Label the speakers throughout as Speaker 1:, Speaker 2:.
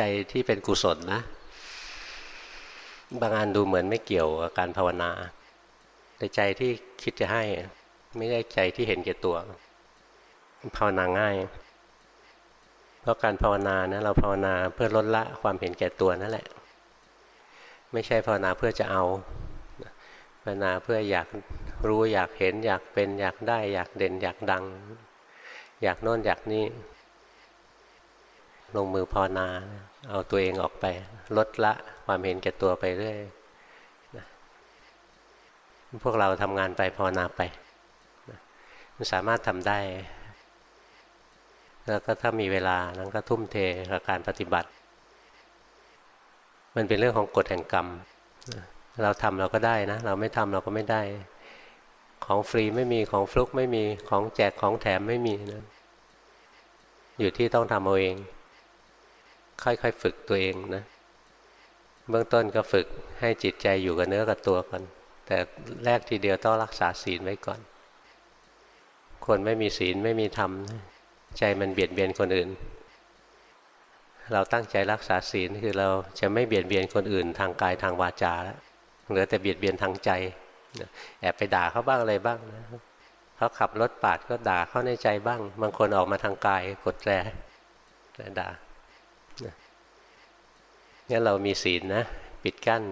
Speaker 1: ใจที่เป็นกุศลนะ บางอันดูเหมือนไม่เกี่ยวกับการภาวนา แต่ใจที่คิดจะให้ไม่ได้ใจที่เห็นแก่ตัว ภาวนาง่าย เพราะการภาวนานะเราภาวนาเพื่อลดละความเห็นแก่ตัวนั่นแหละ ไม่ใช่ภาวนาเพื่อจะเอาภาวนาเพื่ออยากรู้อยากเห็นอยากเป็นอยากได้ อยากเด่นอยากดัง อยากโน่นอยากนี่ ลงมือภาวนา เอาตัวเองออกไป ลดละความเห็นแก่ตัวไปเรื่อยนะพวกเราทำงานไปภาวนาไปนะมันสามารถทำได้ แล้วก็ถ้ามีเวลานั้นก็ทุ่มเทกับการปฏิบัติ มันเป็นเรื่องของกฎแห่งกรรม เราทำเราก็ได้นะ เราไม่ทำเราก็ไม่ได้ ของฟรีไม่มีของฟลุกไม่มีของแจกของแถมไม่มีนะอยู่ที่ต้องทำเอาเอง ค่อยๆฝึกตัวเองนะเบื้องต้นก็ฝึกให้จิตใจอยู่กับเนื้อกับตัวก่อนแต่แรกทีเดียวต้องรักษาศีลไว้ก่อน คนไม่มีศีลไม่มีธรรม ใจมันเบียดเบียนคนอื่น เราตั้งใจรักษาศีลคือเราจะไม่เบียดเบียนคนอื่น ทางกายทางวาจาแล้วเหลือแต่เบียดเบียนทางใจแอบไปด่าเขาบ้างอะไรบ้างนะเขาขับรถปาดก็ด่าเข้าในใจบ้าง บางคนออกมาทางกายกดแตรด่า งั้นเรามีศีลนะปิดกั้น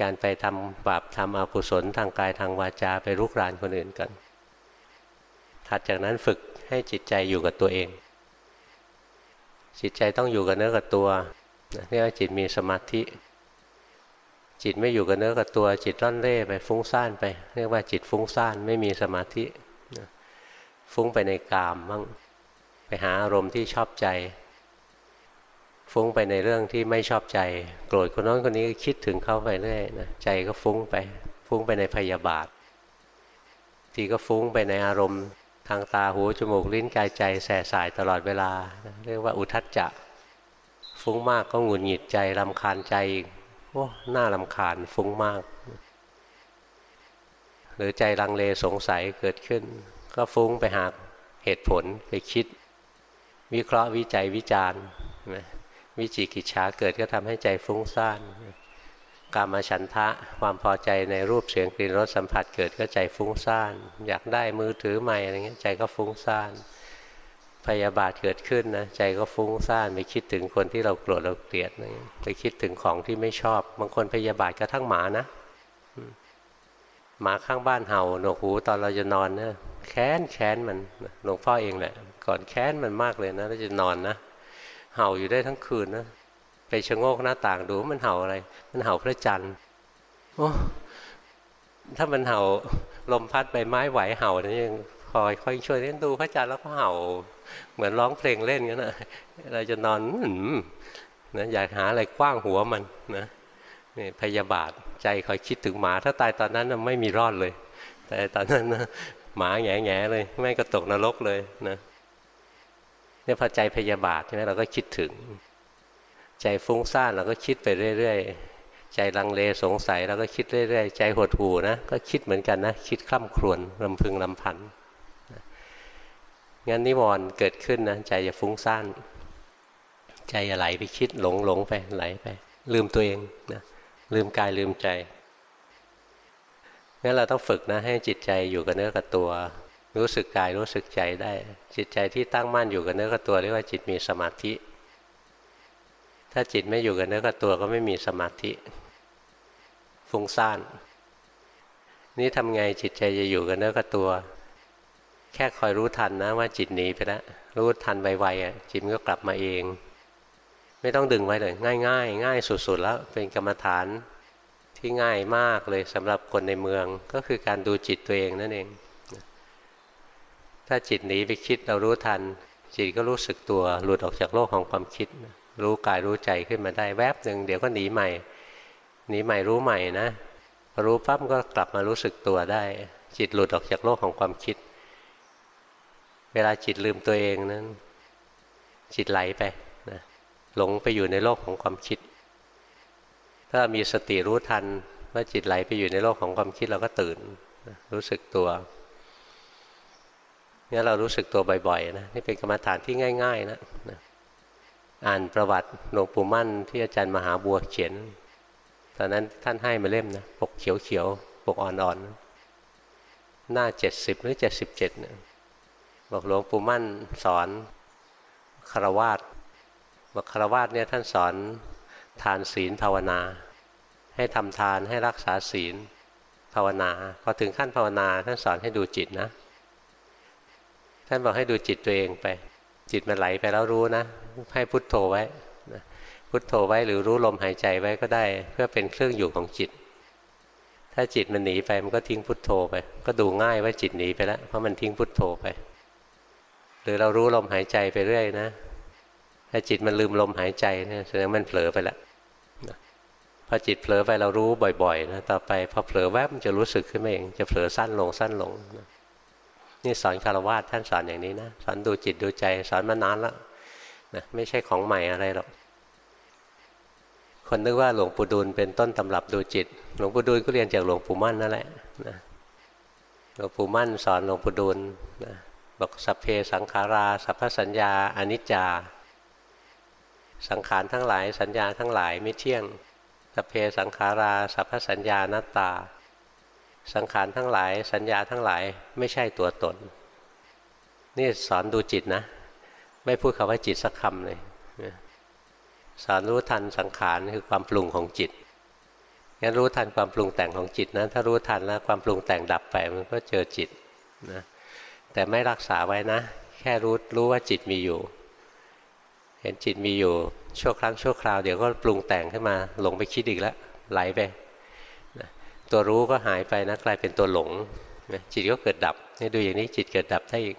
Speaker 1: การไปทำบาปทำอกุศลทางกายทางวาจาไปรุกรานคนอื่นกัน ถัดจากนั้นฝึกให้จิตใจอยู่กับตัวเอง จิตใจต้องอยู่กับเนื้อกับตัวเรียกว่าจิตมีสมาธิ จิตไม่อยู่กับเนื้อกับตัว จิตร่อนเร่ไปฟุ้งซ่านไปเรียกว่าจิตฟุ้งซ่านไม่มีสมาธิฟุ้งไปในกามบ้างไปหาอารมณ์ที่ชอบใจ ฟุ้งไปในเรื่องที่ไม่ชอบใจ โกรธคนน้นคนนี้คิดถึงเข้าไปเรื่อยนะใจก็ฟุ้งไป ฟุ้งไปในพยาบาท ทีก็ฟุ้งไปในอารมณ์ทางตาหูจมูกลิ้นกายใจแส่สายตลอดเวลา เรียกว่าอุทัจจะ ฟุ้งมากก็หงุดหงิดใจรำคาญใจโอ้หน้าลำคาญฟุ้งมาก หรือใจลังเลสงสัยเกิดขึ้น ก็ฟุ้งไปหาเหตุผลไปคิด วิเคราะห์วิจัยวิจารณ์ วิจิกิจฉาเกิดก็ทำให้ใจฟุ้งซ่านกามาฉันทะความพอใจในรูปเสียงกลิ่นรสสัมผัสเกิดก็ใจฟุ้งซ่านอยากได้มือถือใหม่อะไรเงี้ยใจก็ฟุ้งซ่านพยาบาทเกิดขึ้นนะใจก็ฟุ้งซ่านไปคิดถึงคนที่เราโกรธเราเกลียดไปคิดถึงของที่ไม่ชอบ บางคนพยาบาทกระทั่งหมานะหมาข้างบ้านเห่าหนวกหูตอนเราจะนอนเนี่ยแค้นแค้นมันหลวงพ่อเองแหละก่อนแค้นมันมากเลยนะเราจะนอนนะ เห่าอยู่ได้ทั้งคืนนะไปชะโงกหน้าต่างดูมันเห่าอะไร มันเห่าพระจันทร์โอ้ถ้ามันเห่าลมพัดใบไม้ไหวเห่านี่ยังคอยคอยช่วยเล่นดูพระจันทร์แล้วก็เห่า เหมือนร้องเพลงเล่นกันนะเราจะนอนนะอยากหาอะไรกว้างหัวมันนะนี่พยาบาทใจคอยคิดถึงหมา ถ้าตายตอนนั้นไม่มีรอดเลย แต่ตอนนั้นหมาแง่แง่เลย ไม่ก็ตกนรกเลยนะ เนี่ยพอใจพยาบาทใช่ไหมเราก็คิดถึง ใจฟุ้งซ่านเราก็คิดไปเรื่อยๆ ใจลังเลสงสัยเราก็คิดเรื่อยๆ ใจหดหูนะก็คิดเหมือนกันนะคิดคล่ำครวญลำพึงลำพันงั้นนิวรณ์เกิดขึ้นนะใจจะฟุ้งซ่านใจจะไหลไปคิดหลงหลงไปไหลไป ลืมตัวเองนะลืมกายลืมใจงั้นเราต้องฝึกนะให้จิตใจอยู่กับเนื้อกับตัว รู้สึกกายรู้สึกใจได้ จิตใจที่ตั้งมั่นอยู่กับเนื้อกับตัวเรียกว่าจิตมีสมาธิ ถ้าจิตไม่อยู่กับเนื้อกับตัวก็ไม่มีสมาธิ ฟุ้งซ่าน นี่ทำไงจิตใจจะอยู่กับเนื้อกับตัว แค่คอยรู้ทันนะว่าจิตหนีไปแล้วรู้ทันไวๆจิตก็กลับมาเอง ไม่ต้องดึงไว้เลย ง่ายง่ายง่ายสุดๆแล้วเป็นกรรมฐานที่ง่ายมากเลยสำหรับคนในเมืองก็คือการดูจิตตัวเองนั่นเอง ถ้าจิตหนีไปคิดเรารู้ทัน จิตก็รู้สึกตัวหลุดออกจากโลกของความคิด รู้กายรู้ใจขึ้นมาได้แวบหนึ่งเดี๋ยวก็หนีใหม่ หนีใหม่รู้ใหม่นะ รู้ปั๊บก็กลับมารู้สึกตัวได้ จิตหลุดออกจากโลกของความคิด เวลาจิตลืมตัวเองนั้น จิตไหลไปนะหลงไปอยู่ในโลกของความคิด ถ้ามีสติรู้ทันว่าจิตไหลไปอยู่ในโลกของความคิดเราก็ตื่น รู้สึกตัว นี่เรารู้สึกตัวบ่อยๆนะนี่เป็นกรรมฐานที่ง่ายๆนะนะอ่านประวัติหลวงปู่มั่นที่อาจารย์มหาบัวเขียน ตอนนั้นท่านให้มาเล่มนะปกเขียวๆปกอ่อนๆหน้าเจ็ดสิบหรือเจ็ดสิบเจ็ดเนี่ยบอกหลวงปู่มั่นสอนคารวาสบอกคารวาสเนี่ยท่านสอนทานศีลภาวนา ให้ทำทานให้รักษาศีลภาวนาพอถึงขั้นภาวนาท่านสอนให้ดูจิตนะ ท่านบอกให้ดูจิตตัวเองไป จิตมันไหลไปแล้วรู้นะ ให้พุทโธไว้นะพุทโธไว้หรือรู้ลมหายใจไว้ก็ได้ เพื่อเป็นเครื่องอยู่ของจิต ถ้าจิตมันหนีไปมันก็ทิ้งพุทโธไป ก็ดูง่ายว่าจิตหนีไปแล้วเพราะมันทิ้งพุทโธไป หรือเรารู้ลมหายใจไปเรื่อยนะ ถ้าจิตมันลืมลมหายใจเนี่ยแสดงมันเผลอไปแล้วพอจิตเผลอไปเรารู้บ่อยๆนะต่อไปพอเผลอแวบมันจะรู้สึกขึ้นมาเองจะเผลอสั้นลงสั้นลงนะ นี่สอนคารวะท่านสอนอย่างนี้นะสอนดูจิตดูใจสอนมานานแล้วนะไม่ใช่ของใหม่อะไรหรอกคนนึกว่าหลวงปู่ดูลเป็นต้นตำรับดูจิต หลวงปู่ดูลก็เรียนจากหลวงปู่มั่นนั่นแหละนะหลวงปู่มั่นสอนหลวงปู่ดูลนะบอกสัพเพสังขาราสัพพสัญญาอนิจจา สังขารทั้งหลายสัญญาทั้งหลายไม่เที่ยงสัเพสังขาราสัพพสัญญานัตตา สังขารทั้งหลาย สัญญาทั้งหลายไม่ใช่ตัวตน นี่สอนดูจิตนะ ไม่พูดคาว่าจิตสักคำเลยสอนรู้ทันสังขารคือความปรุงของจิตงั้นรู้ทันความปรุงแต่งของจิตนะถ้ารู้ทันแล้วความปรุงแต่งดับไปมันก็เจอจิตนะแต่ไม่รักษาไว้นะ แค่รู้รู้ว่าจิตมีอยู่ เห็นจิตมีอยู่ชั่วครั้งชั่วคราวเดี๋ยวก็ปรุงแต่งขึ้นมาหลงไปคิดอีกแล้วไหลไป ตัวรู้ก็หายไปนะกลายเป็นตัวหลงจิตก็เกิดดับนี่ดูอย่างนี้จิตเกิดดับได้อีก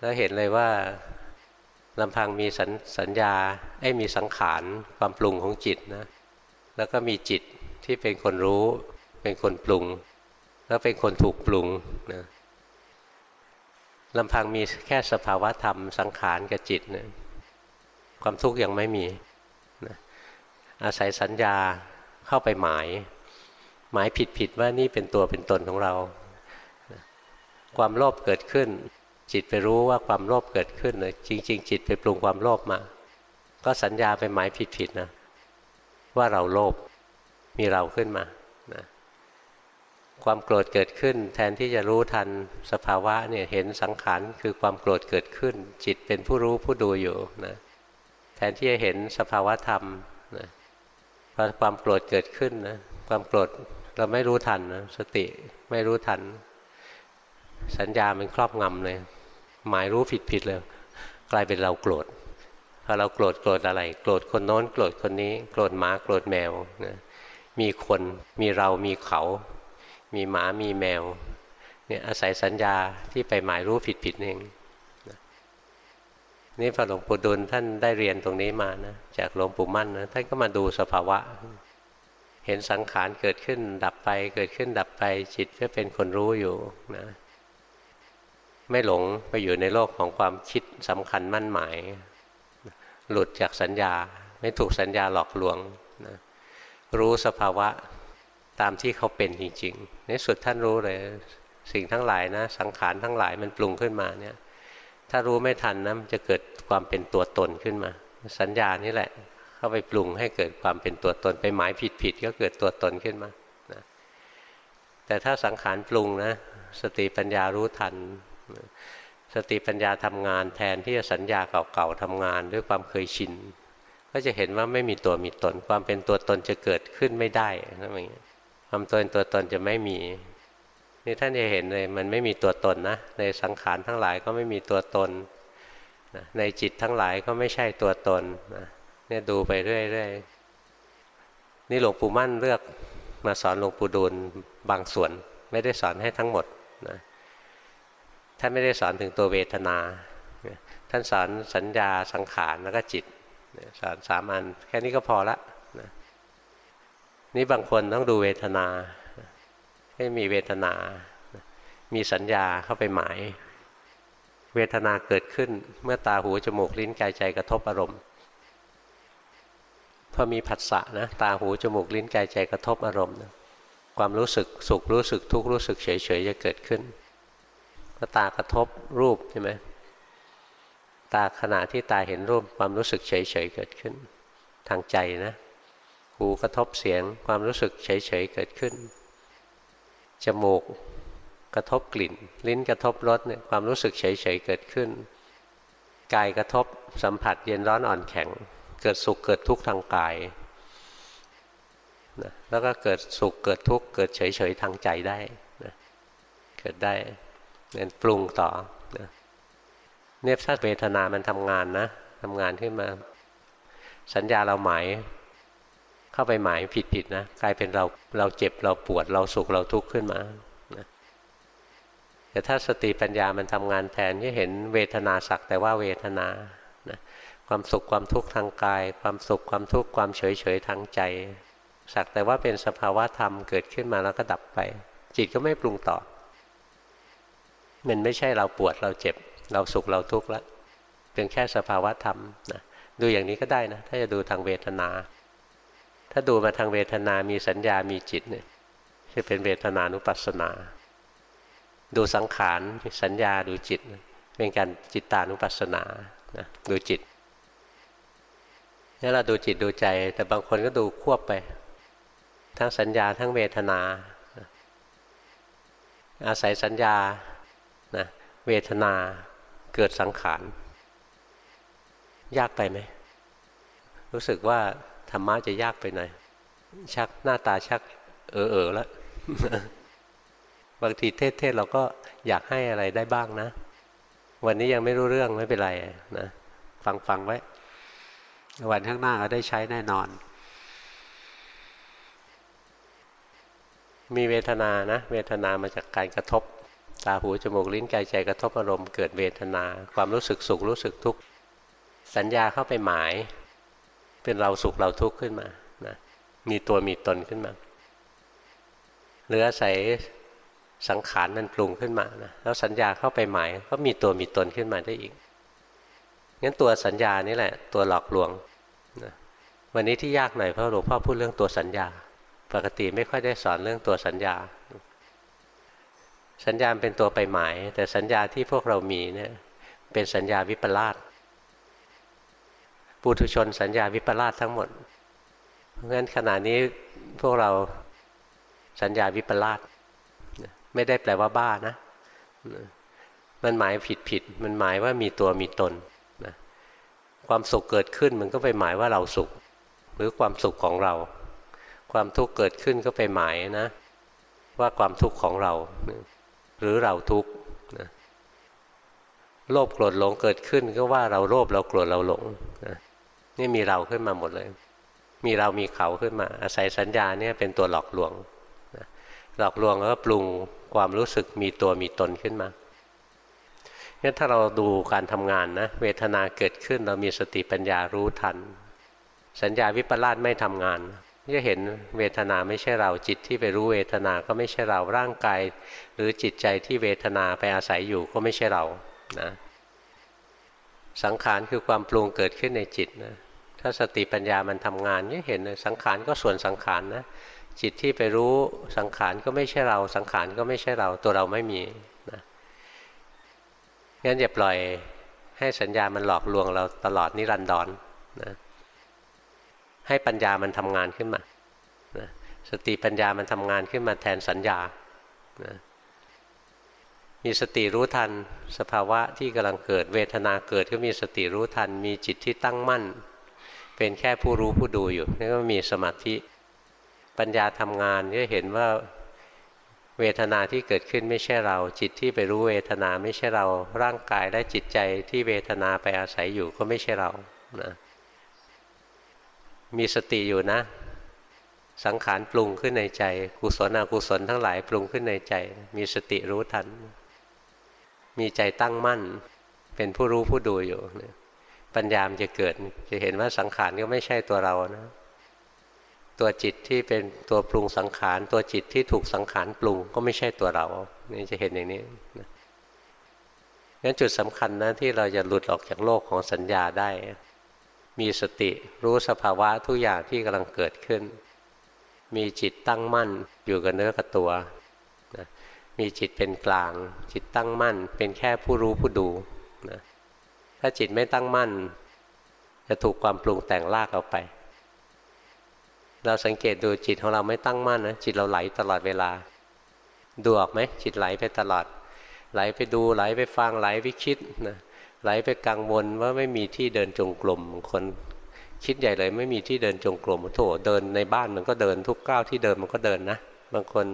Speaker 1: แล้วเห็นเลยว่าลำพังมีสัญสญญาไอ้มีสังขารความปรุงของจิตนะแล้วก็มีจิตที่เป็นคนรู้ เป็นคนปรุง แล้วเป็นคนถูกปรุงนะลำพังมีแค่สภาวะธรรมสังขารกับจิตนะความทุกข์ยังไม่มีนะอาศัยสัญญาเข้าไปหมาย หมายผิดผิดว่านี่เป็นตัวเป็นตนของเรา ความโลภเกิดขึ้น จิตไปรู้ว่าความโลภเกิดขึ้นเลยจริง ๆ จิตไปปรุงความโลภมา ก็สัญญาไปหมายผิดผิดนะ ว่าเราโลภมีเราขึ้นมานะความโกรธเกิดขึ้น แทนที่จะรู้ทันสภาวะเนี่ยเห็นสังขารคือความโกรธเกิดขึ้น จิตเป็นผู้รู้ผู้ดูอยู่นะแทนที่จะเห็นสภาวะธรรมนะพอความโกรธเกิดขึ้นนะความโกรธ เราไม่รู้ทันนะสติไม่รู้ทัน สัญญามันครอบงำเลย หมายรู้ผิดผิดเลย กลายเป็นเราโกรธพอเราโกรธโกรธอะไร โกรธคนโน้น โกรธคนนี้ โกรธหมาโกรธแมวนะมีคนมีเรามีเขา มีหมามีแมวเนี่ยอาศัยสัญญาที่ไปหมายรู้ผิดผิดเองนี่พอหลวงปู่ดุลท่านได้เรียนตรงนี้มานะจากหลวงปู่มั่นนะท่านก็มาดูสภาวะ เห็นสังขารเกิดขึ้นดับไป เกิดขึ้นดับไปจิตก็เป็นคนรู้อยู่นะไม่หลงไปอยู่ในโลกของความคิดสำคัญมั่นหมาย หลุดจากสัญญา ไม่ถูกสัญญาหลอกลวงนะรู้สภาวะตามที่เขาเป็นจริงๆ ในสุดท่านรู้เลย สิ่งทั้งหลายนะ สังขารทั้งหลายมันปรุงขึ้นมาเนี่ย ถ้ารู้ไม่ทันนะมันจะเกิดความเป็นตัวตนขึ้นมา สัญญานี่แหละ เข้าไปปรุงให้เกิดความเป็นตัวตนไปหมายผิดผิดก็เกิดตัวตนขึ้นมานะแต่ถ้าสังขารปรุงนะสติปัญญารู้ทัน สติปัญญาทำงานแทนที่จะสัญญาเก่าๆทำงานด้วยความเคยชิน ก็จะเห็นว่าไม่มีตัวมีตน ความเป็นตัวตนจะเกิดขึ้นไม่ได้นะอย่างเงี้ยความตัวตัวตนจะไม่มีนี่ท่านจะเห็นเลยมันไม่มีตัวตนนะในสังขารทั้งหลายก็ไม่มีตัวตนนะในจิตทั้งหลายก็ไม่ใช่ตัวตนนะ เนี่ยดูไปเรื่อยๆนี่หลวงปู่มั่นเลือกมาสอนหลวงปู่ดูลบางส่วน ไม่ได้สอนให้ทั้งหมดนะท่านไม่ได้สอนถึงตัวเวทนา ท่านสอนสัญญาสังขารแล้วก็จิตสอนสามอัน แค่นี้ก็พอละนะนี่บางคนต้องดูเวทนา ให้มีเวทนา มีสัญญาเข้าไปหมาย เวทนาเกิดขึ้นเมื่อตาหูจมูกลิ้นกายใจกระทบอารมณ์ อมีผัสสะนะตาหูจมูกลิ้นกายใจกระทบอารมณ์นะความรู้สึกสุขรู้สึกทุกข์รู้สึกเฉยๆจะเกิดขึ้นพอตากระทบรูปใช่ไหมตาขณะที่ตาเห็นรูปความรู้สึกเฉยๆเกิดขึ้น ทางใจนะหูกระทบเสียงความรู้สึกเฉยๆเกิดขึ้นจมูกกระทบกลิ่น ลิ้นกระทบรสเนี่ยความรู้สึกเฉยๆเกิดขึ้นกายกระทบสัมผัสเย็นร้อนอ่อนแข็ง เกิดสุขเกิดทุกข์ทางกายนะแล้วก็เกิดสุขเกิดทุกข์เกิดเฉยๆทางใจได้นะเกิดได้เป็นปรุงต่อนะเนี่ยถ้าเวทนามันทำงานนะทำงานขึ้นมา สัญญาเราหมาย เข้าไปหมายผิดๆนะกลายเป็นเราเราเจ็บเราปวดเราสุขเราทุกข์ขึ้นมานะแต่ถ้าสติปัญญามันทำงานแทนจะเห็นเวทนาสักแต่ว่าเวทนานะ ความสุขความทุกข์ทางกาย ความสุขความทุกข์ความเฉยเฉยทางใจสักแต่ว่าเป็นสภาวะธรรมเกิดขึ้นมาแล้วก็ดับไป จิตก็ไม่ปรุงต่อ มันไม่ใช่เราปวดเราเจ็บ เราสุขเราทุกข์แล้วเป็นแค่สภาวะธรรมนะดูอย่างนี้ก็ได้นะ ถ้าจะดูทางเวทนา ถ้าดูมาทางเวทนามีสัญญามีจิตเนี่ยจะเป็นเวทนานุปัสสนา ดูสังขารสัญญาดูจิต เป็นการจิตตานุปัสสนานะดูจิต นี่เราดูจิตดูใจ แต่บางคนก็ดูควบไป ทั้งสัญญาทั้งเวทนา อาศัยสัญญานะเวทนาเกิดสังขาร ยากไปไหม รู้สึกว่าธรรมะจะยากไปหน่อย ชักหน้าตาชัก เออเออแล้วบางทีเทศๆเราก็อยากให้อะไรได้บ้างนะ วันนี้ยังไม่รู้เรื่องไม่เป็นไรนะ ฟังฟังไว้
Speaker 2: วันข้างหน้าก็ได้ใช้แน่นอน
Speaker 1: มีเวทนานะ เวทนามาจากการกระทบ ตาหูจมูกลิ้นกายใจกระทบอารมณ์เกิดเวทนา ความรู้สึกสุขรู้สึกทุกข์สัญญาเข้าไปหมาย เป็นเราสุขเราทุกข์ขึ้นมานะมีตัวมีตนขึ้นมาหรืออาศัยสังขารมันปรุงขึ้นมานะแล้วสัญญาเข้าไปหมายก็มีตัวมีตนขึ้นมาได้อีกงั้นตัวสัญญานี่แหละ ตัวหลอกลวง วันนี้ที่ยากหน่อยเพราะหลวงพ่อพูดเรื่องตัวสัญญา ปกติไม่ค่อยได้สอนเรื่องตัวสัญญา สัญญาเป็นตัวไปหมาย แต่สัญญาที่พวกเรามีเนี่ยเป็นสัญญาวิปลาสปุถุชนสัญญาวิปลาสทั้งหมด เพราะงั้นขณะนี้พวกเราสัญญาวิปลาสไม่ได้แปลว่าบ้านะ มันหมายผิดผิด มันหมายว่ามีตัวมีตนนะความสุขเกิดขึ้นมันก็ไปหมายว่าเราสุข หรือความสุขของเรา ความทุกข์เกิดขึ้นก็ไปหมายนะ ว่าความทุกข์ของเรา หรือเราทุกข์นะโลภโกรธหลงเกิดขึ้นก็ว่าเราโลภเราโกรธเราหลงนะนี่มีเราขึ้นมาหมดเลย มีเรามีเขาขึ้นมา อาศัยสัญญาเนี่ยเป็นตัวหลอกลวงนะหลอกลวงแล้วก็ปรุงความรู้สึกมีตัวมีตนขึ้นมางั้นถ้าเราดูการทำงานนะเวทนาเกิดขึ้นเรามีสติปัญญารู้ทัน สัญญาวิปลาสไม่ทำงานจะเห็นเวทนาไม่ใช่เราจิตที่ไปรู้เวทนาก็ไม่ใช่เราร่างกาย หรือจิตใจที่เวทนาไปอาศัยอยู่ก็ไม่ใช่เรานะสังขารคือความปรุงเกิดขึ้นในจิตนะถ้าสติปัญญามันทำงานจะเห็นสังขารก็ส่วนสังขารนะจิตที่ไปรู้สังขารก็ไม่ใช่เรา สังขารก็ไม่ใช่เราตัวเราไม่มีนะงั้นอย่าปล่อยให้สัญญามันหลอกลวงเราตลอดนิรันดรนนะ ให้ปัญญามันทำงานขึ้นมานะสติปัญญามันทำงานขึ้นมาแทนสัญญานะมีสติรู้ทันสภาวะที่กำลังเกิดเวทนาเกิดก็มีสติรู้ทัน มีจิตที่ตั้งมั่น เป็นแค่ผู้รู้ผู้ดูอยู่นี่ก็มีสมาธิปัญญาทำงานก็เห็นว่าเวทนาที่เกิดขึ้นไม่ใช่เรา จิตที่ไปรู้เวทนาไม่ใช่เราร่างกายและจิตใจที่เวทนาไปอาศัยอยู่ก็ไม่ใช่เรานะ มีสติอยู่นะ สังขารปรุงขึ้นในใจ กุศลอกุศลทั้งหลายปรุงขึ้นในใจ มีสติรู้ทัน มีใจตั้งมั่น เป็นผู้รู้ผู้ดูอยู่ปัญญามจะเกิดจะเห็นว่าสังขารก็ไม่ใช่ตัวเรานะ ตัวจิตที่เป็นตัวปรุงสังขาร ตัวจิตที่ถูกสังขารปรุงก็ไม่ใช่ตัวเรานี่จะเห็นอย่างนี้นะงั้นจุดสำคัญนะที่เราจะหลุดออกจากโลกของสัญญาได้ มีสติรู้สภาวะทุกอย่างที่กำลังเกิดขึ้น มีจิตตั้งมั่นอยู่กับเนื้อกับตัวนะมีจิตเป็นกลาง จิตตั้งมั่น เป็นแค่ผู้รู้ผู้ดูนะถ้าจิตไม่ตั้งมั่น จะถูกความปรุงแต่งลากเอาไป เราสังเกตดูจิตของเราไม่ตั้งมั่นนะจิตเราไหลตลอดเวลา ดูออกไหมจิตไหลไปตลอด ไหลไปดูไหลไปฟังไหลไปคิดนะ ไหลไปกังวลว่าไม่มีที่เดินจงกรมคนคิดใหญ่เลยไม่มีที่เดินจงกรมโถเดินในบ้านมันก็เดินทุกก้าวที่เดินมันก็เดินนะบางคน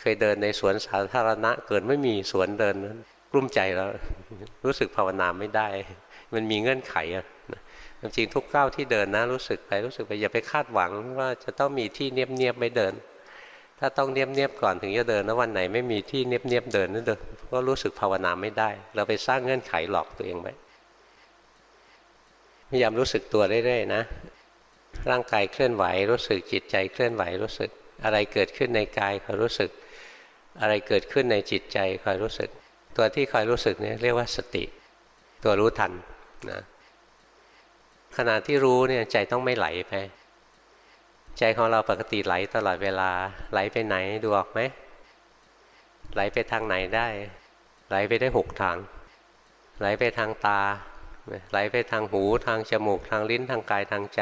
Speaker 1: เคยเดินในสวนสาธารณะ เกิดไม่มีสวนเดินกลุ้มใจแล้ว รู้สึกภาวนาไม่ได้ มันมีเงื่อนไขอะจริงทุกก้าวที่เดินนะ รู้สึกไปรู้สึกไปอย่าไปคาดหวังว่าจะต้องมีที่เนียบเนียบไม่เดิน ถ้าต้องเนียบเนียบก่อนถึงจะเดินแล้ววันไหนไม่มีที่เนียบเนียบเดินนั่นเดินก็รู้สึกภาวนาไม่ได้ เราไปสร้างเงื่อนไขหลอกตัวเองไว้พยายามรู้สึกตัวเรื่อยๆนะ ร่างกายเคลื่อนไหวรู้สึกจิตใจเคลื่อนไหวรู้สึก อะไรเกิดขึ้นในกายคอยรู้สึก อะไรเกิดขึ้นในจิตใจคอยรู้สึก ตัวที่คอยรู้สึกนี่เรียกว่าสติ ตัวรู้ทันนะขณะที่รู้เนี่ยใจต้องไม่ไหลไป ใจของเราปกติไหลตลอดเวลา ไหลไปไหนดูออกไหมไหลไปทางไหนได้ ไหลไปได้หกทาง ไหลไปทางตา ไหลไปทางหูทางจมูก ทางลิ้นทางกายทางใจ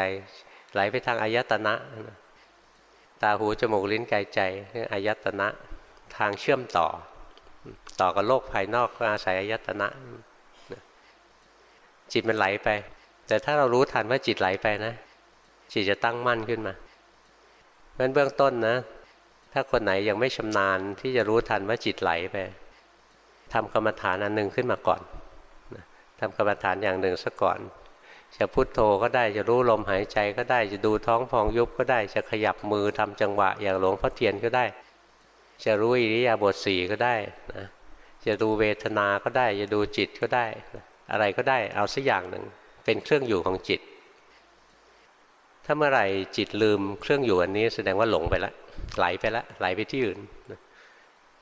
Speaker 1: ไหลไปทางอายตนะ ตาหูจมูกลิ้นกายใจอายตนะทางเชื่อมต่อ ต่อกับโลกภายนอกอาศัยอายตนะจิตมันไหลไป แต่ถ้าเรารู้ทันว่าจิตไหลไปนะจิตจะตั้งมั่นขึ้นมา เพราะเบื้องต้นนะ ถ้าคนไหนยังไม่ชำนาญที่จะรู้ทันว่าจิตไหลไปทำกรรมฐานอันหนึ่งขึ้นมาก่อนทำกรรมฐานอย่างหนึ่งซะก่อน จะพุโทโธก็ได้จะรู้ลมหายใจก็ได้จะดูท้องพองยุบก็ได้จะขยับมือทำจังหวะ อย่างหลวงพ่อเทียนก็ได้ จะรู้อิริยาบถสี่ก็ได้นะจะดูเวทนาก็ได้ จะดูจิตก็ได้ อะไรก็ได้เอาสักอย่างหนึ่งเป็นเครื่องอยู่ของจิต ถ้าเมื่อไหร่จิตลืมเครื่องอยู่อันนี้แสดงว่าหลงไปแล้วไหลไปแล้วไหลไปที่อื่น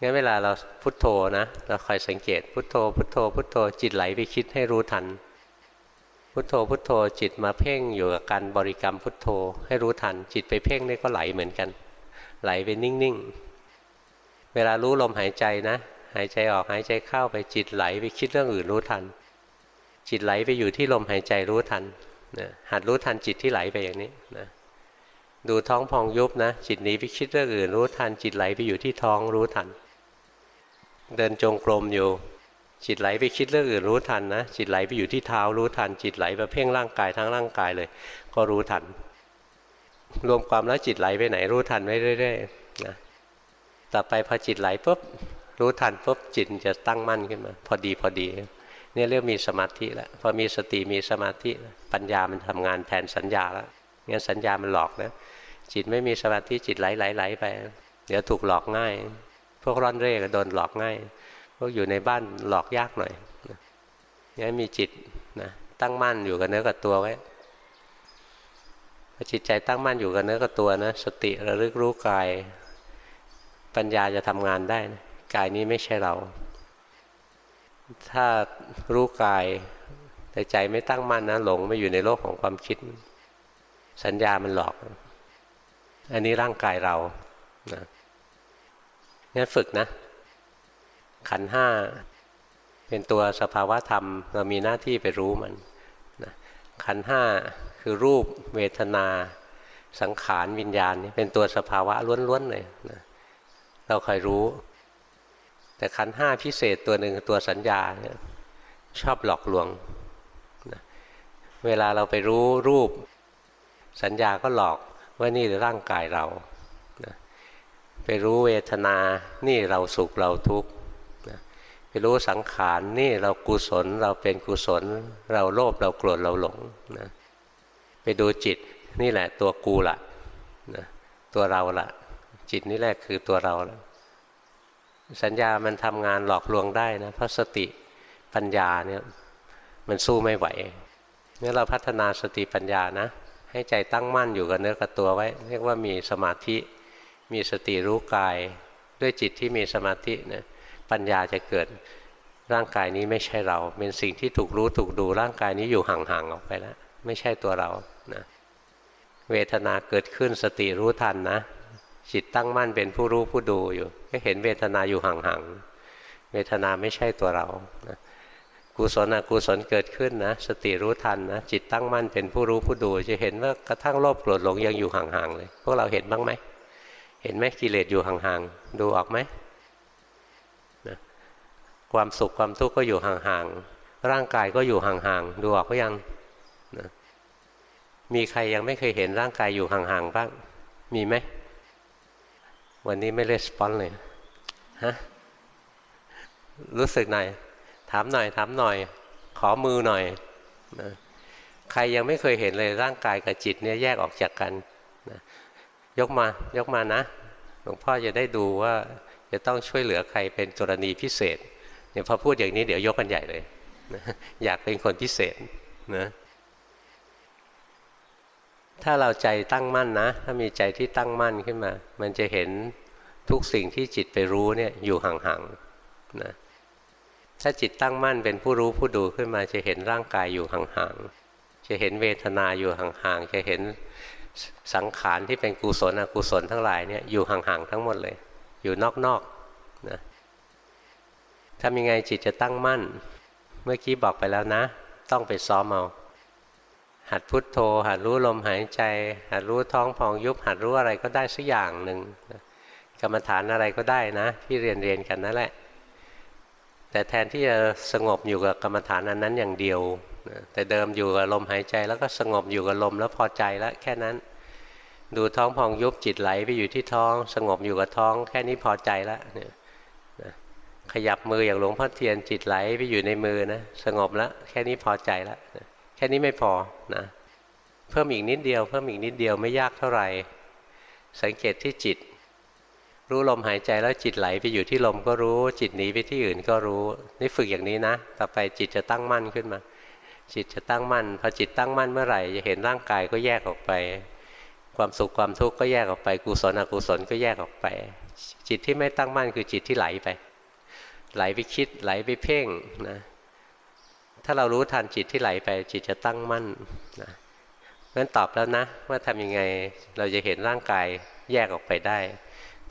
Speaker 1: งั้นเวลาเราพุโทโธนะ เราคอยสังเกตพุโทโธ พุโทโธ พุโทโธ จิตไหลไปคิดให้รู้ทัน พุโทโธ พุโทโธ จิตมาเพ่งอยู่กับการบริกรรมพุทโธ ให้รู้ทัน จิตไปเพ่งนี่ก็ไหลเหมือนกัน ไหลไปนิ่งๆ เวลารู้ลมหายใจนะ หายใจออกหายใจเข้าไปจิตไหลไปคิดเรื่องอื่นรู้ทัน จิตไหลไปอยู่ที่ลมหายใจรู้ทัน นะหัดรู้ทันจิตที่ไหลไปอย่างนี้นะดูท้องพองยุบนะ จิตหนีไปคิดเรื่องอื่น รู้ทันจิตไหลไปอยู่ที่ท้องรู้ทัน เดินจงกรมอยู่ จิตไหลไปคิดเรื่องอื่นรู้ทันนะ จิตไหลไปอยู่ที่เท้ารู้ทัน จิตไหลไปเพ่งร่างกายทั้งร่างกายเลย ก็รู้ทัน รวมความแล้วจิตไหลไปไหนรู้ทันไว้เรื่อยๆนะต่อไปพอจิตไหลปุ๊บรู้ทันปุ๊บจิตจะตั้งมั่นขึ้นมา พอดีพอดี เนี่ยเรียกมีสมาธิแล้วพอมีสติมีสมาธิปัญญามันทำงานแทนสัญญาแล้วงั้นสัญญามันหลอกนะจิตไม่มีสมาธิจิตไหลไหลไหลไป เดี๋ยวถูกหลอกง่าย พวกร่อนเร่ก็โดนหลอกง่าย พวกอยู่ในบ้านหลอกยากหน่อยนี่มีจิตนะตั้งมั่นอยู่กับเนื้อกับตัวไว้พอจิตใจตั้งมั่นอยู่กับเนื้อกับตัวนะสติระลึกรู้กาย ปัญญาจะทำงานได้นะกายนี้ไม่ใช่เรา ถ้ารู้กาย แต่ใจไม่ตั้งมั่นนะหลงไม่อยู่ในโลกของความคิด สัญญามันหลอก อันนี้ร่างกายเรานะงั้นฝึกนะ ขันห้าเป็นตัวสภาวะธรรม เรามีหน้าที่ไปรู้มันนะขันห้าคือรูปเวทนาสังขารวิญญาณนี่เป็นตัวสภาวะล้วนๆเลยนะเราคอยรู้ แต่ขันห้าพิเศษตัวหนึ่งตัวสัญญาเนี่ยชอบหลอกลวงนะเวลาเราไปรู้รูป สัญญาก็หลอกว่านี่ร่างกายเราไปรู้เวทนา นี่เราสุขเราทุกข์ไปรู้สังขาร นี่เรากุศลเราเป็นกุศล เราโลภเราโกรธเราหลงนะไปดูจิตนี่แหละตัวกูละนะตัวเราละจิตนี่แหละคือตัวเราละ สัญญามันทำงานหลอกลวงได้นะเพราะสติปัญญาเนี่ยมันสู้ไม่ไหวเนี่ยเราพัฒนาสติปัญญานะ ให้ใจตั้งมั่นอยู่กับเนื้อกับตัวไว้ เรียกว่ามีสมาธิ มีสติรู้กาย ด้วยจิตที่มีสมาธินะปัญญาจะเกิดร่างกายนี้ไม่ใช่เรา เป็นสิ่งที่ถูกรู้ถูกดูร่างกายนี้อยู่ห่างๆออกไปแล้วไม่ใช่ตัวเรานะเวทนาเกิดขึ้นสติรู้ทันนะ จิตตั้งมั่นเป็นผู้รู้ผู้ดูอยู่ก็เห็นเวทนาอยู่ห่างๆเวทนาไม่ใช่ตัวเรานะกุศลอกุศลเกิดขึ้นนะสติรู้ทันนะจิตตั้งมั่นเป็นผู้รู้ผู้ดู จะเห็นว่ากระทั่งโลภโกรธหลงยังอยู่ห่างๆเลยพวกเราเห็นบ้างไหมเห็นไหมกิเลสอยู่ห่างๆดูออกไหมนะความสุขความทุกข์ก็อยู่ห่างๆร่างกายก็อยู่ห่างๆดูออกก็ยังนะมีใครยังไม่เคยเห็นร่างกายอยู่ห่างๆบ้างมีไหม วันนี้ไม่レスปอนเลยฮะรู้สึกหน่อยถามหน่อยถามหน่อย ขอมือหน่อยนะใครยังไม่เคยเห็นเลยร่างกายกับจิตเนี่ยแยกออกจากกันนะยกมายกมานะหลวงพ่อจะได้ดูว่าจะต้องช่วยเหลือใครเป็นกรณีพิเศษเนี่ยพอพูดอย่างนี้เดี๋ยวยกกันใหญ่เลยนะอยากเป็นคนพิเศษนะ ถ้าเราใจตั้งมั่นนะ ถ้ามีใจที่ตั้งมั่นขึ้นมา มันจะเห็นทุกสิ่งที่จิตไปรู้เนี่ยอยู่ห่างๆนะถ้าจิตตั้งมั่นเป็นผู้รู้ผู้ดูขึ้นมาจะเห็นร่างกายอยู่ห่างๆ จะเห็นเวทนาอยู่ห่างๆ จะเห็นสังขารที่เป็นกุศลอกุศลทั้งหลายเนี่ยอยู่ห่างๆทั้งหมดเลย อยู่นอกๆนะทำยังไงจิตจะตั้งมั่น เมื่อกี้บอกไปแล้วนะ ต้องไปซ้อมเอา หัดพุทโธ หัดรู้ลมหายใจ หัดรู้ท้องพองยุบ หัดรู้อะไรก็ได้สักอย่างหนึ่งกรรมฐานอะไรก็ได้นะ ที่เรียนเรียนกันนั่นแหละ แต่แทนที่จะสงบอยู่กับกรรมฐานนั้นนั้นอย่างเดียว แต่เดิมอยู่กับลมหายใจ แล้วก็สงบอยู่กับลมแล้วพอใจแล้วแค่นั้น ดูท้องพองยุบจิตไหลไปอยู่ที่ท้อง สงบอยู่กับท้อง แค่นี้พอใจแล้วเนี่ยขยับมืออย่างหลวงพ่อเทียนจิตไหลไปอยู่ในมือนะสงบแล้วแค่นี้พอใจแล้ว แค่นี้ไม่พอนะเพิ่มอีกนิดเดียว เพิ่มอีกนิดเดียวไม่ยากเท่าไหร่ สังเกตที่จิต รู้ลมหายใจแล้วจิตไหลไปอยู่ที่ลมก็รู้ จิตหนีไปที่อื่นก็รู้ นี่ฝึกอย่างนี้นะ ต่อไปจิตจะตั้งมั่นขึ้นมา จิตจะตั้งมั่น พอจิตตั้งมั่นเมื่อไหร่ จะเห็นร่างกายก็แยกออกไป ความสุขความทุกข์ก็แยกออกไป กุศลอกุศลก็แยกออกไป จิตที่ไม่ตั้งมั่นคือจิตที่ไหลไป ไหลไปคิดไหลไปเพ่งนะ ถ้าเรารู้ทันจิตที่ไหลไปจิตจะตั้งมั่นนะงั้นตอบแล้วนะ ว่าทำยังไงเราจะเห็นร่างกายแยกออกไปได้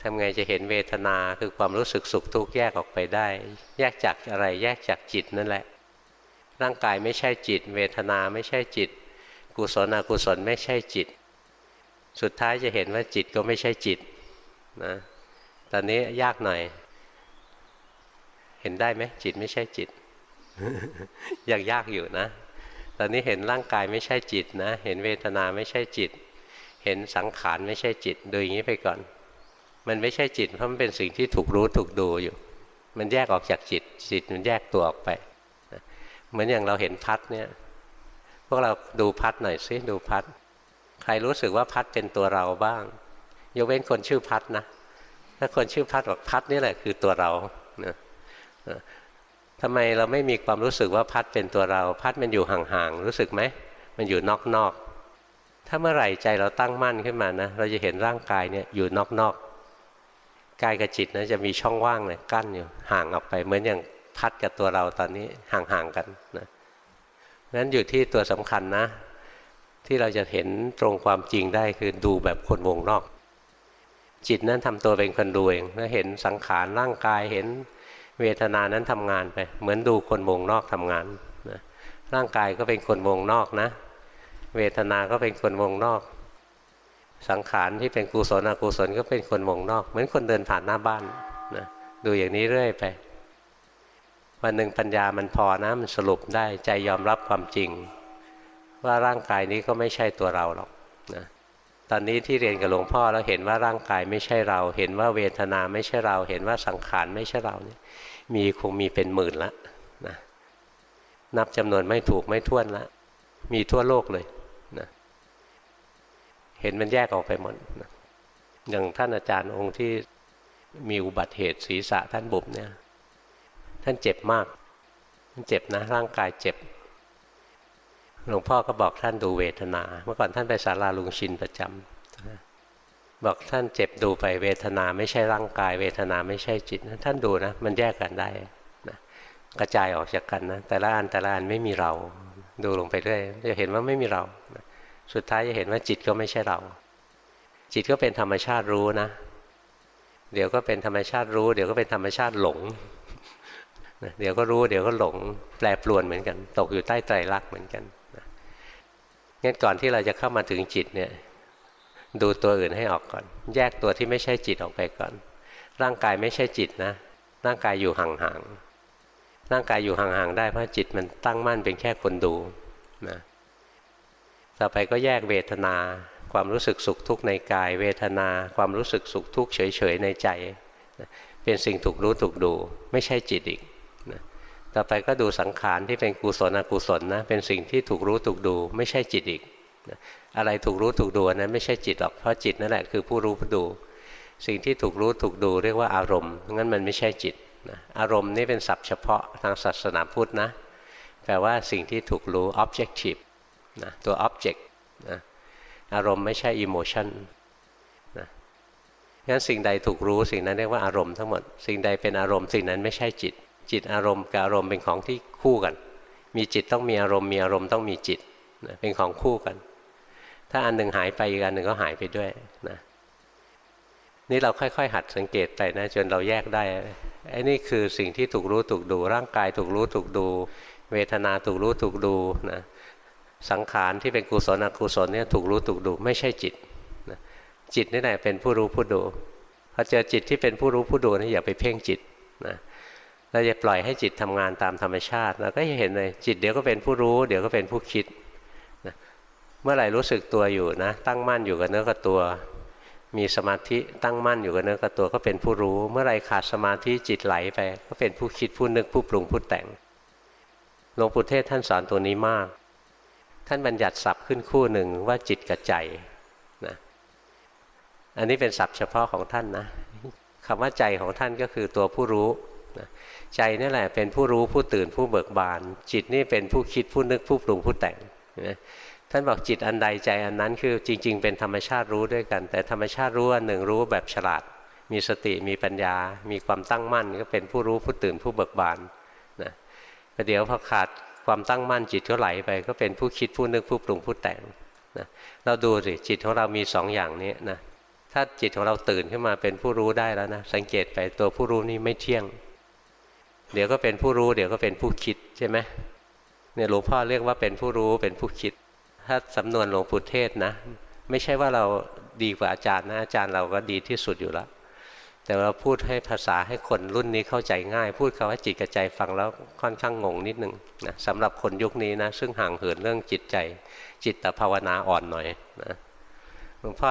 Speaker 1: ทำไงจะเห็นเวทนาคือความรู้สึกสุขทุกข์แยกออกไปได้ แยกจากอะไรแยกจากจิตนั่นแหละ ร่างกายไม่ใช่จิต เวทนาไม่ใช่จิต กุศลอกุศลไม่ใช่จิต สุดท้ายจะเห็นว่าจิตก็ไม่ใช่จิตนะตอนนี้ยากหน่อย เห็นได้ไหมจิตไม่ใช่จิต ยังยากอยู่นะ ตอนนี้เห็นร่างกายไม่ใช่จิตนะ เห็นเวทนาไม่ใช่จิต เห็นสังขารไม่ใช่จิต ดูอย่างนี้ไปก่อน มันไม่ใช่จิตเพราะมันเป็นสิ่งที่ถูกรู้ถูกดูอยู่ มันแยกออกจากจิต จิตมันแยกตัวออกไป เหมือนอย่างเราเห็นพัดเนี่ย พวกเราดูพัดหน่อยซิดูพัด ใครรู้สึกว่าพัดเป็นตัวเราบ้าง ยกเว้นคนชื่อพัดนะ ถ้าคนชื่อพัดบอกพัดนี่แหละคือตัวเรานะ ทำไมเราไม่มีความรู้สึกว่าพัดเป็นตัวเรา พัดมันอยู่ห่างๆรู้สึกไหมมันอยู่นอกๆถ้าเมื่อไหร่ใจเราตั้งมั่นขึ้นมานะเราจะเห็นร่างกายเนี่ยอยู่นอกๆกายกับจิตนะจะมีช่องว่างเลยกั้นอยู่ห่างออกไปเหมือนอย่างพัดกับตัวเราตอนนี้ห่างๆกันนะนั้นอยู่ที่ตัวสำคัญนะ ที่เราจะเห็นตรงความจริงได้คือดูแบบคนวงนอก จิตนั้นทำตัวเป็นคนดูเองแล้วเห็นสังขารร่างกายเห็น เวทนานั้นทำงานไป เหมือนดูคนวงนอกทำงานนะร่างกายก็เป็นคนวงนอกนะ เวทนาก็เป็นคนวงนอก สังขารที่เป็นกุศลอกุศลก็เป็นคนวงนอก เหมือนคนเดินผ่านหน้าบ้านนะดูอย่างนี้เรื่อยไปวันหนึ่งปัญญามันพอนะมันสรุปได้ใจยอมรับความจริง ว่าร่างกายนี้ก็ไม่ใช่ตัวเราหรอกนะ ตอนนี้ที่เรียนกับหลวงพ่อแล้วเห็นว่าร่างกายไม่ใช่เรา เห็นว่าเวทนาไม่ใช่เรา เห็นว่าสังขารไม่ใช่เราเนี่ยมีคงมีเป็นหมื่นละนะนับจำนวนไม่ถูกไม่ท้วนละ มีทั่วโลกเลยนะเห็นมันแยกออกไปหมดนะอย่างท่านอาจารย์องค์ที่มีอุบัติเหตุศีรษะท่านบุบเนี่ย ท่านเจ็บมาก ท่านเจ็บนะ ร่างกายเจ็บ หลวงพ่อก็บอกท่านดูเวทนา เมื่อก่อนท่านไปศาลาลุงชินประจำบอกท่านเจ็บดูไปเวทนาไม่ใช่ร่างกาย เวทนาไม่ใช่จิต ท่านดูนะ มันแยกกันได้นะกระจายออกจากกันนะ แต่ละอันแต่ละอันไม่มีเรา ดูลงไปเรื่อยจะเห็นว่าไม่มีเรา สุดท้ายจะเห็นว่าจิตก็ไม่ใช่เรา จิตก็เป็นธรรมชาติรู้นะ เดี๋ยวก็เป็นธรรมชาติรู้ เดี๋ยวก็เป็นธรรมชาติหลงเดี๋ยวก็รู้เดี๋ยวก็หลงแปรปรวนเหมือนกัน ตกอยู่ใต้ไตรลักษณ์เหมือนกัน งั้นก่อนที่เราจะเข้ามาถึงจิตเนี่ยดูตัวอื่นให้ออกก่อน แยกตัวที่ไม่ใช่จิตออกไปก่อน ร่างกายไม่ใช่จิตนะ ร่างกายอยู่ห่างๆร่างกายอยู่ห่างๆได้เพราะจิตมันตั้งมั่นเป็นแค่คนดูนะต่อไปก็แยกเวทนา ความรู้สึกสุขทุกข์ในกาย เวทนา ความรู้สึกสุขทุกข์เฉยๆในใจ เป็นสิ่งถูกรู้ถูกดู ไม่ใช่จิตอีก ต่อไปก็ดูสังขารที่เป็นกุศลอกุศลนะเป็นสิ่งที่ถูกรู้ถูกดูไม่ใช่จิตอีก อะไรถูกรู้ถูกดูนั้นไม่ใช่จิตหรอกเพราะจิตนั่นแหละคือผู้รู้ผู้ดู สิ่งที่ถูกรู้ถูกดูเรียกว่าอารมณ์งั้นมันไม่ใช่จิตนะอารมณ์นี่เป็นศัพท์เฉพาะทางศาสนาพุทธนะแปลว่าสิ่งที่ถูกรู้ objective นะตัว object นะอารมณ์ไม่ใช่ emotion นะงั้นสิ่งใดถูกรู้สิ่งนั้นเรียกว่าอารมณ์ทั้งหมด สิ่งใดเป็นอารมณ์สิ่งนั้นไม่ใช่จิต จิตอารมณ์กับอารมณ์เป็นของที่คู่กัน มีจิตต้องมีอารมณ์มีอารมณ์ต้องมีจิตนะเป็นของคู่กัน ถ้าอันหนึ่งหายไปอีกอันหนึ่งก็หายไปด้วยนะนี่เราค่อยๆ หัดสังเกตไปนะจนเราแยกได้ไอ้นี่คือสิ่งที่ถูกรู้ถูกดูร่างกายถูกรู้ถูกดู เวทนาถูกรู้ถูกดูนะสังขารที่เป็นกุศลอกุศลเนี่ยถูกรู้ถูกดูไม่ใช่จิตนะจิตนี่แหละเป็นผู้รู้ผู้ดูพอเจอจิตที่เป็นผู้รู้ผู้ดูนี่อย่าไปเพ่งจิตนะ เราจะปล่อยให้จิตทำงานตามธรรมชาติเราก็จะเห็นเลยจิตเดี๋ยวก็เป็นผู้รู้ เดี๋ยวก็เป็นผู้คิดนะเมื่อไหร่รู้สึกตัวอยู่นะ ตั้งมั่นอยู่กับเนื้อกับตัว มีสมาธิตั้งมั่นอยู่กับเนื้อกับตัวก็เป็นผู้รู้ เมื่อไรขาดสมาธิจิตไหลไป ก็เป็นผู้คิดผู้นึกผู้ปรุงผู้แต่งหลวงปู่เทศท่านสอนตัวนี้มาก ท่านบัญญัติศัพท์ขึ้นคู่หนึ่งว่าจิตกับใจนะอันนี้เป็นศัพท์เฉพาะของท่านนะคำว่าใจของท่านก็คือตัวผู้รู้ นะใจนี่แหละเป็นผู้รู้ผู้ตื่นผู้เบิกบาน จิตนี่เป็นผู้คิดผู้นึกผู้ปรุงผู้แต่งนะท่านบอกจิตอันใดใจอันนั้นคือจริง ๆ เป็นธรรมชาติรู้ด้วยกัน แต่ธรรมชาติรู้อันหนึ่งรู้แบบฉลาด มีสติมีปัญญา มีความตั้งมั่น ก็เป็นผู้รู้ผู้ตื่นผู้เบิกบานนะประเดี๋ยวพอขาดความตั้งมั่นจิตก็ไหลไป ก็เป็นผู้คิดผู้นึกผู้ปรุงผู้แต่งนะเราดูสิจิตของเรามีสองอย่างนี้นะถ้าจิตของเราตื่นขึ้นมาเป็นผู้รู้ได้แล้วนะสังเกตไปตัวผู้รู้นี่ไม่เที่ยง เดี๋ยวก็เป็นผู้รู้ เดี๋ยวก็เป็นผู้คิดใช่ไหมเนี่ยหลวงพ่อเรียกว่าเป็นผู้รู้เป็นผู้คิด ถ้าสำนวนหลวงปู่เทศนะ ไม่ใช่ว่าเราดีกว่าอาจารย์นะอาจารย์เราก็ดีที่สุดอยู่แล้วแต่เราพูดให้ภาษาให้คนรุ่นนี้เข้าใจง่าย พูดคาว่าจิตกับใจฟังแล้วค่อนข้างงงนิดหนึ่งนะสำหรับคนยุคนี้นะซึ่งห่างเหินเรื่องจิตใจ จิตตภาวนาอ่อนหน่อยนะหลวงพ่อ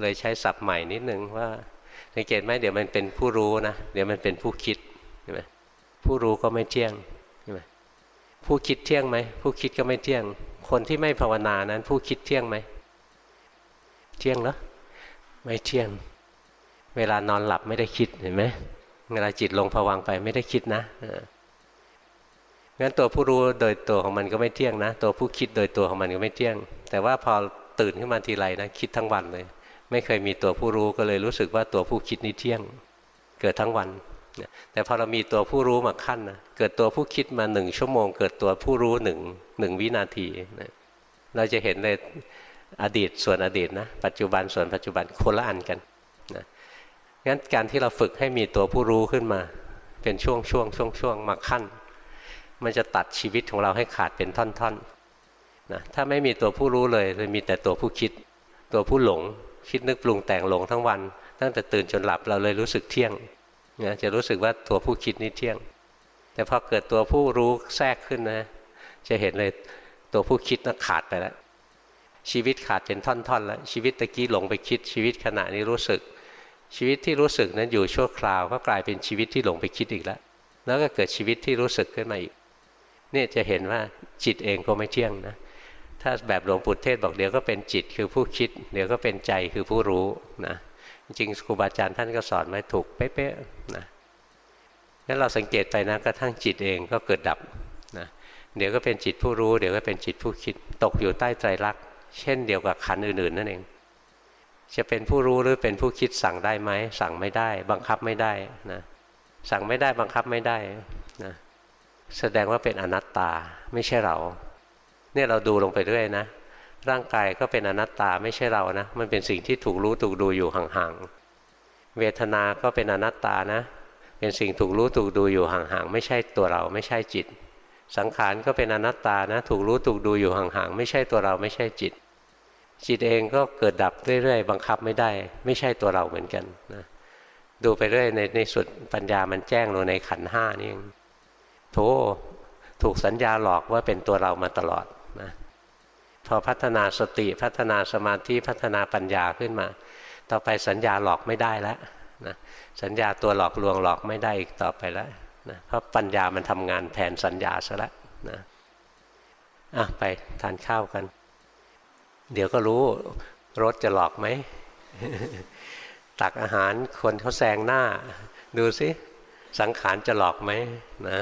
Speaker 1: เลยใช้ศัพท์ใหม่นิดหนึ่งว่าสังเกตไหมเดี๋ยวมันเป็นผู้รู้นะ เดี๋ยวมันเป็นผู้คิดใช่ไหม ผู้รู้ก็ไม่เที่ยงใช่ไหมผู้คิดเที่ยงไหมผู้คิดก็ไม่เที่ยง คนที่ไม่ภาวนานั้น ผู้คิดเที่ยงไหมเที่ยงเหรอไม่เที่ยง เวลานอนหลับไม่ได้คิดเห็นไหมเวลาจิตลงผวังไปไม่ได้คิดนะงั้นตัวผู้รู้โดยตัวของมันก็ไม่เที่ยงนะ ตัวผู้คิดโดยตัวของมันก็ไม่เที่ยง แต่ว่าพอตื่นขึ้นมาทีไรนะคิดทั้งวันเลย ไม่เคยมีตัวผู้รู้ก็เลยรู้สึกว่าตัวผู้คิดนี้เที่ยง เกิดทั้งวัน แต่พอเรามีตัวผู้รู้มาขั้นนะเกิดตัวผู้คิดมาหนึ่งชั่วโมง เกิดตัวผู้รู้หนึ่งหนึ่งวินาทีเราจะเห็นเลยอดีตส่วนอดีตนะปัจจุบันส่วนปัจจุบันคนละอันกันงั้นการที่เราฝึกให้มีตัวผู้รู้ขึ้นมา เป็นช่วงช่วงช่วงช่วงมาขั้น มันจะตัดชีวิตของเราให้ขาดเป็นท่อนๆนะถ้าไม่มีตัวผู้รู้เลยเลยมีแต่ตัวผู้คิด ตัวผู้หลง คิดนึกปรุงแต่งหลงทั้งวัน ตั้งแต่ตื่นจนหลับเราเลยรู้สึกเที่ยง นะจะรู้สึกว่าตัวผู้คิดนี่เที่ยง แต่พอเกิดตัวผู้รู้แทรกขึ้นนะ จะเห็นเลยตัวผู้คิดน่ะขาดไปแล้วชีวิตขาดเป็นท่อนๆแล้วชีวิตตะกี้หลงไปคิด ชีวิตขณะนี้รู้สึก ชีวิตที่รู้สึกนั้นอยู่ชั่วคราว ก็กลายเป็นชีวิตที่หลงไปคิดอีกแล้ว แล้วก็เกิดชีวิตที่รู้สึกขึ้นมาอีก เนี่ยจะเห็นว่าจิตเองก็ไม่เที่ยงนะถ้าแบบหลวงปู่เทศบอกเดี๋ยวก็เป็นจิตคือผู้คิด เดี๋ยวก็เป็นใจคือผู้รู้นะ จริงครูบาอาจารย์ท่านก็สอนไว้ถูกเป๊ะๆนะงั้นเราสังเกตไปนะกระทั่งจิตเองก็เกิดดับนะเดี๋ยวก็เป็นจิตผู้รู้ เดี๋ยวก็เป็นจิตผู้คิดตกอยู่ใต้ไตรลักษณ์เช่นเดียวกับขันอื่น ๆ นั่นเอง จะเป็นผู้รู้หรือเป็นผู้คิดสั่งได้ไหมสั่งไม่ได้ บังคับไม่ได้นะสั่งไม่ได้บังคับไม่ได้นะแสดงว่าเป็นอนัตตาไม่ใช่เรา เนี่ยเราดูลงไปเรื่อยนะ ร่างกายก็เป็นอนัตตาไม่ใช่เรานะ มันเป็นสิ่งที่ถูกรู้ถูกดูอยู่ห่างๆ เวทนา ก็เป็นอนัตตานะ เป็นสิ่งถูกรู้ถูกดูอยู่ห่างๆ ไม่ใช่ตัวเราไม่ใช่จิต สังขารก็เป็นอนัตตานะ ถูกรู้ถูกดูอยู่ห่างๆ ไม่ใช่ตัวเราไม่ใช่จิต จิตเองก็เกิดดับเรื่อยๆ บังคับไม่ได้ ไม่ใช่ตัวเราเหมือนกันนะดูไปเรื่อยในในสุดปัญญามันแจ้งลงในขันห้านี่เองโธถูกสัญญาหลอกว่าเป็นตัวเรามาตลอดนะ พอพัฒนาสติพัฒนาสมาธิพัฒนาปัญญาขึ้นมา ต่อไปสัญญาหลอกไม่ได้แล้วนะสัญญาตัวหลอกลวงหลอกไม่ได้อีกต่อไปแล้วนะเพราะปัญญามันทำงานแทนสัญญาซะแล้วนะอะไปทานข้าวกัน เดี๋ยวก็รู้รถจะหลอกไหม ตักอาหารคนเขาแซงหน้า ดูสิสังขารจะหลอกไหมนะ